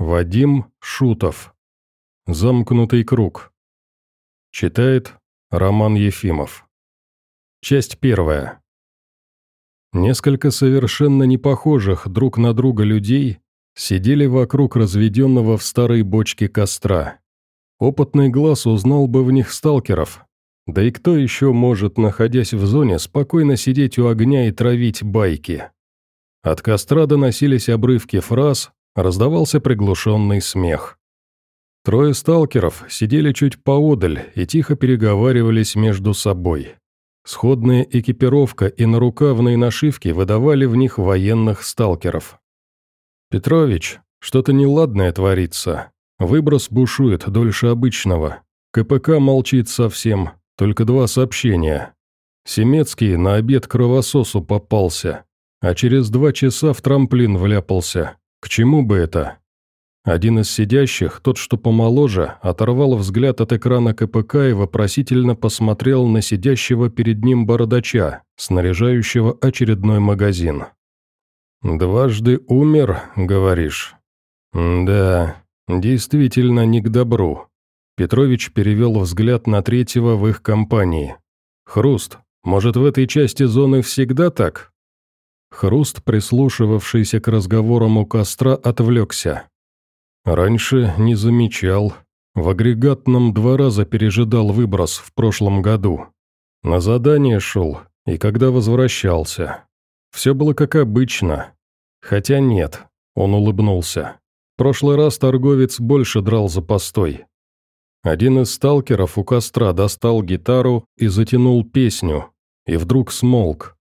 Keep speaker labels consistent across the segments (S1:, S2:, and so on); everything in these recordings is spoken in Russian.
S1: Вадим Шутов. Замкнутый круг. Читает Роман Ефимов. Часть первая. Несколько совершенно непохожих друг на друга людей сидели вокруг разведенного в старой бочке костра. Опытный глаз узнал бы в них сталкеров. Да и кто еще может, находясь в зоне, спокойно сидеть у огня и травить байки? От костра доносились обрывки фраз, раздавался приглушенный смех. Трое сталкеров сидели чуть поодаль и тихо переговаривались между собой. Сходная экипировка и нарукавные нашивки выдавали в них военных сталкеров. «Петрович, что-то неладное творится. Выброс бушует дольше обычного. КПК молчит совсем, только два сообщения. Семецкий на обед кровососу попался, а через два часа в трамплин вляпался. К чему бы это? Один из сидящих, тот, что помоложе, оторвал взгляд от экрана КПК и вопросительно посмотрел на сидящего перед ним бородача, снаряжающего очередной магазин. «Дважды умер, говоришь?» «Да, действительно не к добру». Петрович перевел взгляд на третьего в их компании. «Хруст, может, в этой части зоны всегда так?» Хруст, прислушивавшийся к разговорам у костра, отвлекся. Раньше не замечал. В агрегатном два раза пережидал выброс в прошлом году. На задание шел, и когда возвращался. Все было как обычно. Хотя нет, он улыбнулся. Прошлый раз торговец больше драл за постой. Один из сталкеров у костра достал гитару и затянул песню, и вдруг смолк,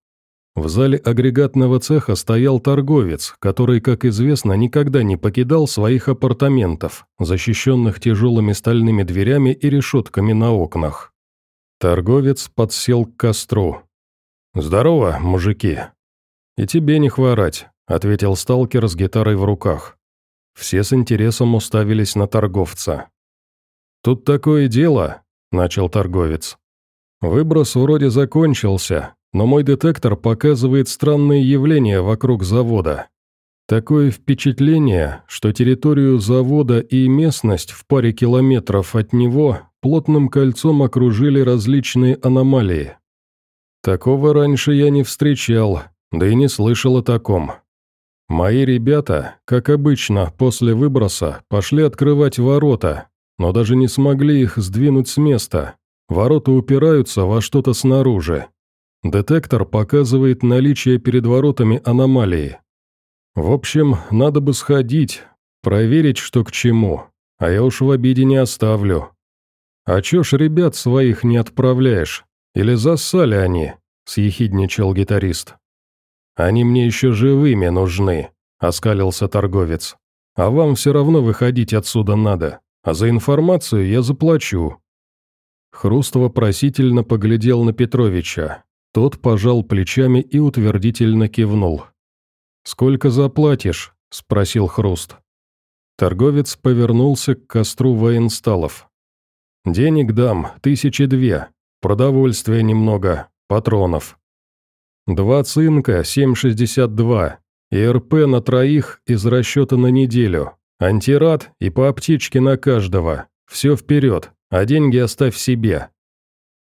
S1: в зале агрегатного цеха стоял торговец, который, как известно, никогда не покидал своих апартаментов, защищенных тяжелыми стальными дверями и решетками на окнах. Торговец подсел к костру. «Здорово, мужики!» «И тебе не хворать», — ответил сталкер с гитарой в руках. Все с интересом уставились на торговца. «Тут такое дело», — начал торговец. «Выброс вроде закончился, но мой детектор показывает странные явления вокруг завода. Такое впечатление, что территорию завода и местность в паре километров от него плотным кольцом окружили различные аномалии. Такого раньше я не встречал, да и не слышал о таком. Мои ребята, как обычно, после выброса пошли открывать ворота, но даже не смогли их сдвинуть с места. Ворота упираются во что-то снаружи. Детектор показывает наличие перед воротами аномалии. В общем, надо бы сходить, проверить, что к чему, а я уж в обиде не оставлю. А чё ж ребят своих не отправляешь? Или зассали они?» – съехидничал гитарист. «Они мне еще живыми нужны», – оскалился торговец. «А вам все равно выходить отсюда надо, а за информацию я заплачу». Хруст вопросительно поглядел на Петровича, тот пожал плечами и утвердительно кивнул. «Сколько заплатишь?» – спросил Хруст. Торговец повернулся к костру военсталов. «Денег дам, тысячи две, продовольствия немного, патронов. Два цинка, 7,62, и РП на троих из расчета на неделю, антирад и по аптечке на каждого. Все вперед, а деньги оставь себе.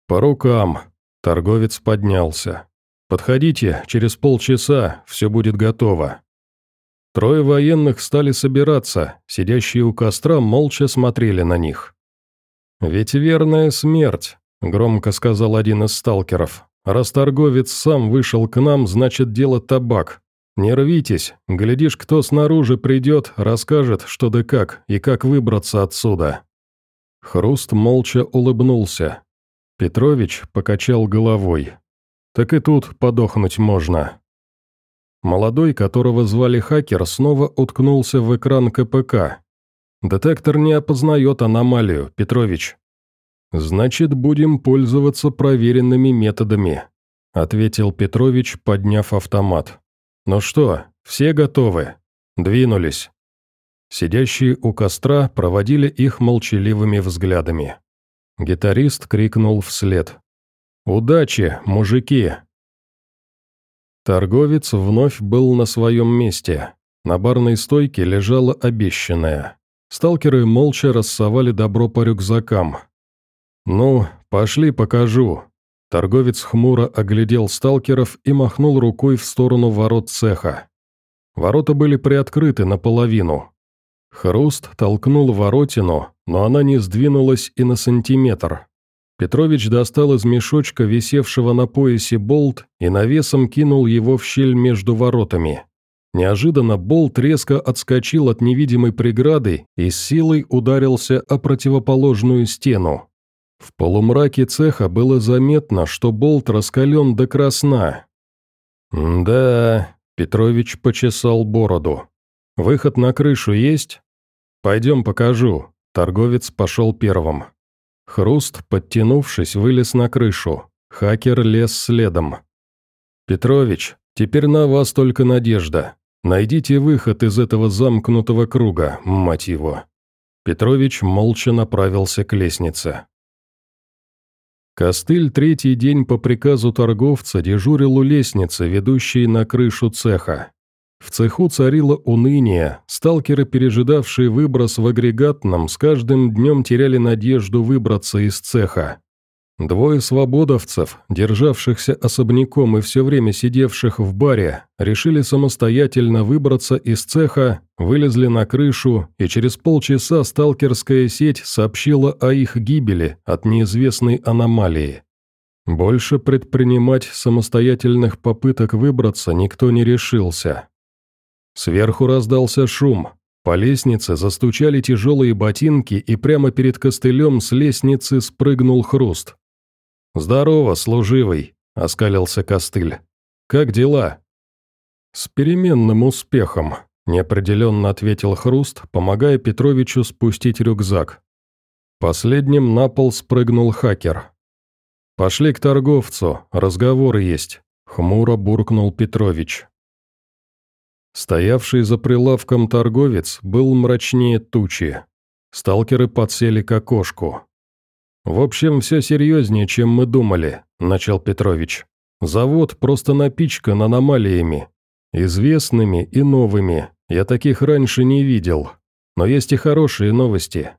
S1: По рукам, Торговец поднялся. «Подходите, через полчаса все будет готово». Трое военных стали собираться, сидящие у костра молча смотрели на них. «Ведь верная смерть», — громко сказал один из сталкеров. «Раз торговец сам вышел к нам, значит дело табак. Не рвитесь, глядишь, кто снаружи придет, расскажет, что да как, и как выбраться отсюда». Хруст молча улыбнулся, Петрович покачал головой. «Так и тут подохнуть можно». Молодой, которого звали хакер, снова уткнулся в экран КПК. «Детектор не опознает аномалию, Петрович». «Значит, будем пользоваться проверенными методами», ответил Петрович, подняв автомат. «Ну что, все готовы?» Двинулись. Сидящие у костра проводили их молчаливыми взглядами. Гитарист крикнул вслед. «Удачи, мужики!» Торговец вновь был на своем месте. На барной стойке лежало обещанное. Сталкеры молча рассовали добро по рюкзакам. «Ну, пошли покажу». Торговец хмуро оглядел сталкеров и махнул рукой в сторону ворот цеха. Ворота были приоткрыты наполовину. Хруст толкнул воротину, но она не сдвинулась и на сантиметр. Петрович достал из мешочка, висевшего на поясе, болт и навесом кинул его в щель между воротами. Неожиданно болт резко отскочил от невидимой преграды и с силой ударился о противоположную стену. В полумраке цеха было заметно, что болт раскален до красна. «Да...» — Петрович почесал бороду. «Выход на крышу есть?» «Пойдем покажу». Торговец пошел первым. Хруст, подтянувшись, вылез на крышу. Хакер лез следом. «Петрович, теперь на вас только надежда. Найдите выход из этого замкнутого круга, мать его». Петрович молча направился к лестнице. Костыль третий день по приказу торговца дежурил у лестницы, ведущей на крышу цеха. В цеху царило уныние, сталкеры, пережидавшие выброс в агрегатном, с каждым днем теряли надежду выбраться из цеха. Двое свободовцев, державшихся особняком и все время сидевших в баре, решили самостоятельно выбраться из цеха, вылезли на крышу, и через полчаса сталкерская сеть сообщила о их гибели от неизвестной аномалии. Больше предпринимать самостоятельных попыток выбраться никто не решился. Сверху раздался шум. По лестнице застучали тяжелые ботинки, и прямо перед костылем с лестницы спрыгнул хруст. «Здорово, служивый», — оскалился костыль. «Как дела?» «С переменным успехом», — неопределенно ответил Хруст, помогая Петровичу спустить рюкзак. Последним на пол спрыгнул хакер. «Пошли к торговцу, разговоры есть», — хмуро буркнул Петрович. Стоявший за прилавком торговец был мрачнее тучи. Сталкеры подсели к окошку. «В общем, все серьезнее, чем мы думали», – начал Петрович. «Завод просто напичкан аномалиями. Известными и новыми. Я таких раньше не видел. Но есть и хорошие новости.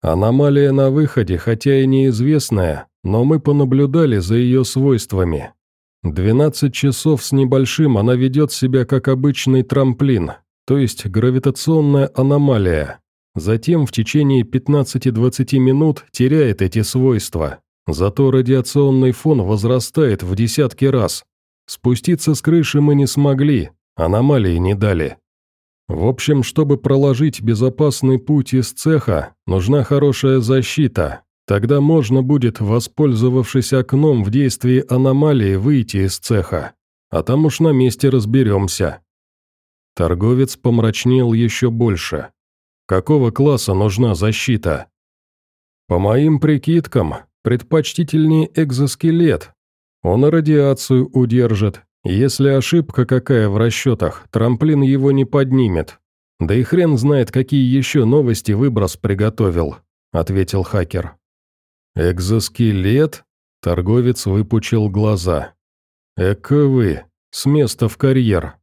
S1: Аномалия на выходе, хотя и неизвестная, но мы понаблюдали за ее свойствами. 12 часов с небольшим она ведет себя как обычный трамплин, то есть гравитационная аномалия. Затем в течение 15-20 минут теряет эти свойства. Зато радиационный фон возрастает в десятки раз. Спуститься с крыши мы не смогли, аномалии не дали. В общем, чтобы проложить безопасный путь из цеха, нужна хорошая защита. Тогда можно будет, воспользовавшись окном в действии аномалии, выйти из цеха. А там уж на месте разберемся. Торговец помрачнел еще больше. Какого класса нужна защита? По моим прикидкам, предпочтительнее экзоскелет. Он радиацию удержит. Если ошибка какая в расчетах, трамплин его не поднимет. Да и хрен знает, какие еще новости выброс приготовил, ответил хакер. Экзоскелет? Торговец выпучил глаза. Эка вы, с места в карьер.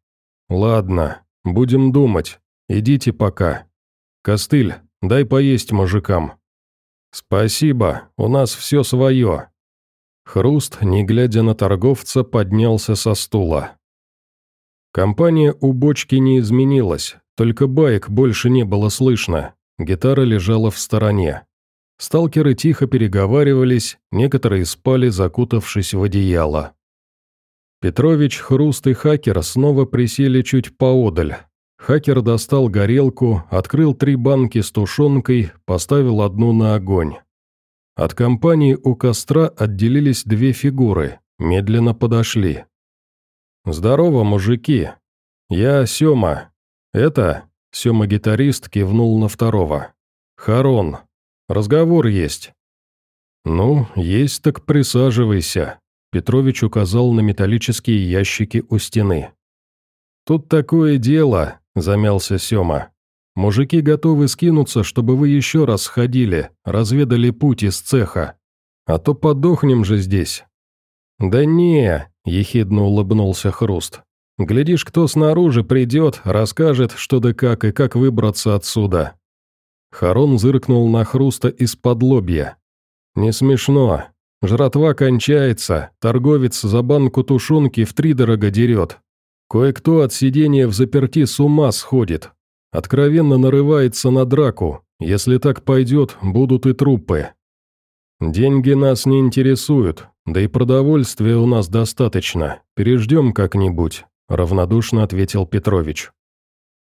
S1: Ладно, будем думать. Идите пока. «Костыль, дай поесть мужикам». «Спасибо, у нас все свое». Хруст, не глядя на торговца, поднялся со стула. Компания у бочки не изменилась, только баек больше не было слышно, гитара лежала в стороне. Сталкеры тихо переговаривались, некоторые спали, закутавшись в одеяло. Петрович, Хруст и Хакер снова присели чуть поодаль, Хакер достал горелку, открыл три банки с тушенкой, поставил одну на огонь. От компании у костра отделились две фигуры, медленно подошли. «Здорово, мужики. Я Сёма. Это...» Сёма-гитарист кивнул на второго. «Харон. Разговор есть». «Ну, есть так присаживайся», — Петрович указал на металлические ящики у стены. «Тут такое дело. – замялся Сёма. «Мужики готовы скинуться, чтобы вы еще раз сходили, разведали путь из цеха. А то подохнем же здесь». «Да не», – ехидно улыбнулся Хруст. Глядишь, кто снаружи придет, расскажет, что да как и как выбраться отсюда». Харон зыркнул на хруста из-под лобья. «Не смешно. Жратва кончается, торговец за банку тушенки втридорого дерет. Кое-кто от сидения в заперти с ума сходит. Откровенно нарывается на драку. Если так пойдет, будут и трупы. Деньги нас не интересуют, да и продовольствия у нас достаточно. Переждем как-нибудь», — равнодушно ответил Петрович.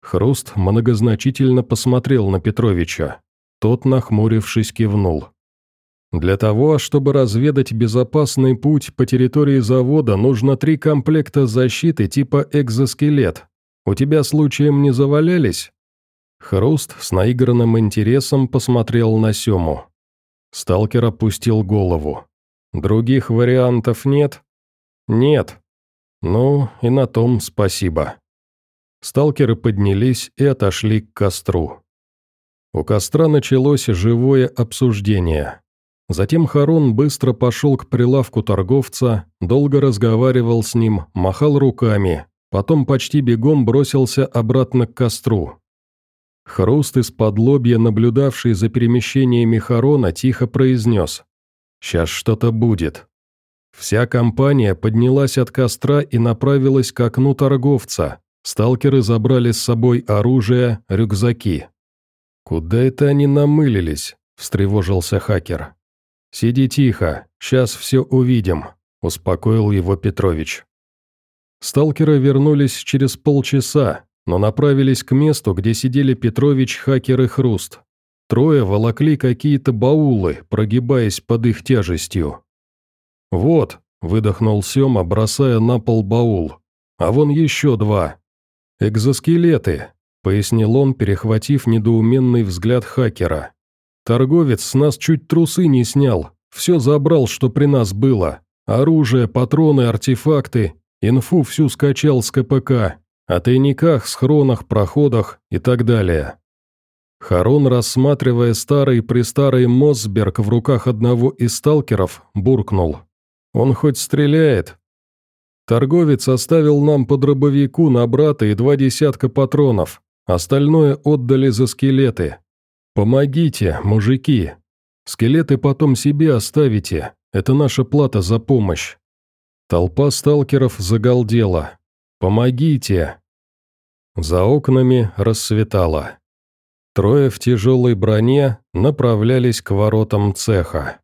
S1: Хруст многозначительно посмотрел на Петровича. Тот, нахмурившись, кивнул. Для того, чтобы разведать безопасный путь по территории завода, нужно три комплекта защиты типа экзоскелет. У тебя случаем не завалялись?» Хруст с наигранным интересом посмотрел на Сему. Сталкер опустил голову. «Других вариантов нет?» «Нет». «Ну, и на том спасибо». Сталкеры поднялись и отошли к костру. У костра началось живое обсуждение. Затем Харон быстро пошел к прилавку торговца, долго разговаривал с ним, махал руками, потом почти бегом бросился обратно к костру. Хруст из-под лобья, наблюдавший за перемещениями Харона, тихо произнес «Сейчас что-то будет». Вся компания поднялась от костра и направилась к окну торговца. Сталкеры забрали с собой оружие, рюкзаки. «Куда это они намылились?» – встревожился хакер. «Сиди тихо, сейчас все увидим», – успокоил его Петрович. Сталкеры вернулись через полчаса, но направились к месту, где сидели Петрович, Хакер и Хруст. Трое волокли какие-то баулы, прогибаясь под их тяжестью. «Вот», – выдохнул Сема, бросая на пол баул. «А вон еще два. Экзоскелеты», – пояснил он, перехватив недоуменный взгляд хакера. Торговец с нас чуть трусы не снял, все забрал, что при нас было. Оружие, патроны, артефакты, инфу всю скачал с КПК, о тайниках, схронах, проходах и так далее. Харон, рассматривая старый-престарый Мосберг в руках одного из сталкеров, буркнул. «Он хоть стреляет?» Торговец оставил нам по дробовику на брата и два десятка патронов, остальное отдали за скелеты. «Помогите, мужики! Скелеты потом себе оставите, это наша плата за помощь!» Толпа сталкеров загалдела. «Помогите!» За окнами рассветало. Трое в тяжелой броне направлялись к воротам цеха.